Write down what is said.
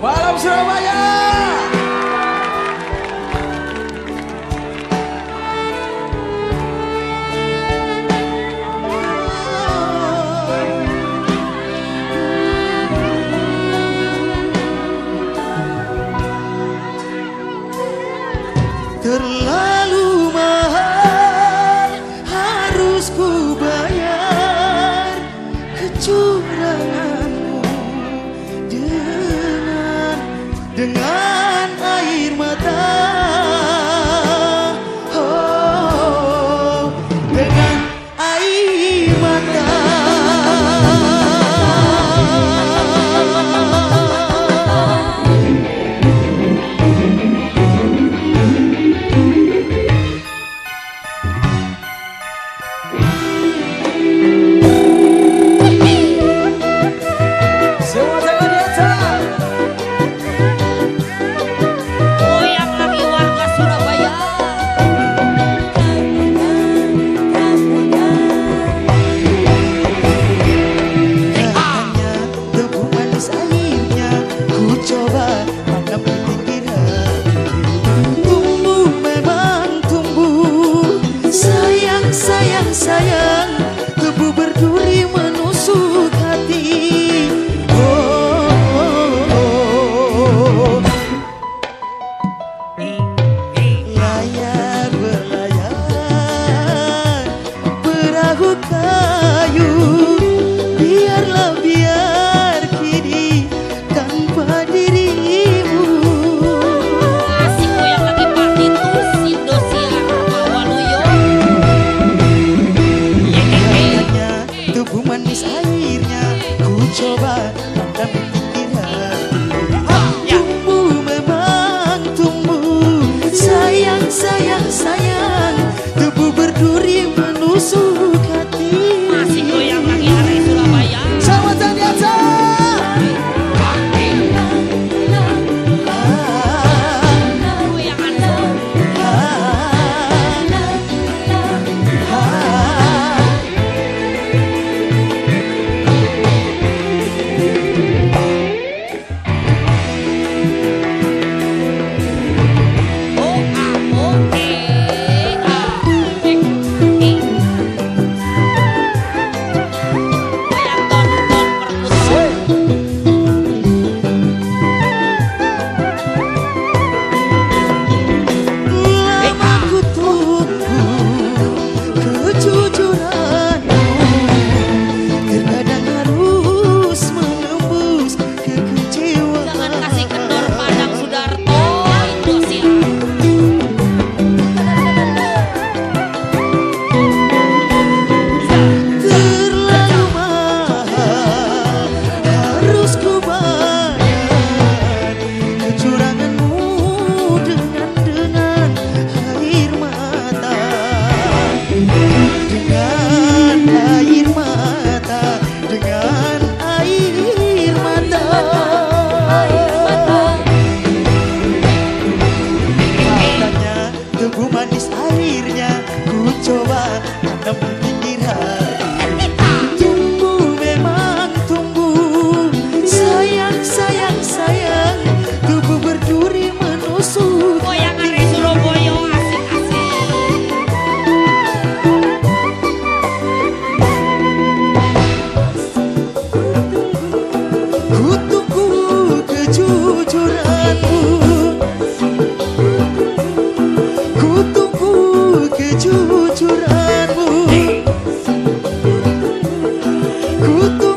Malam Surabaya. Terlalu 사야 So bad. Adam. cuckoo.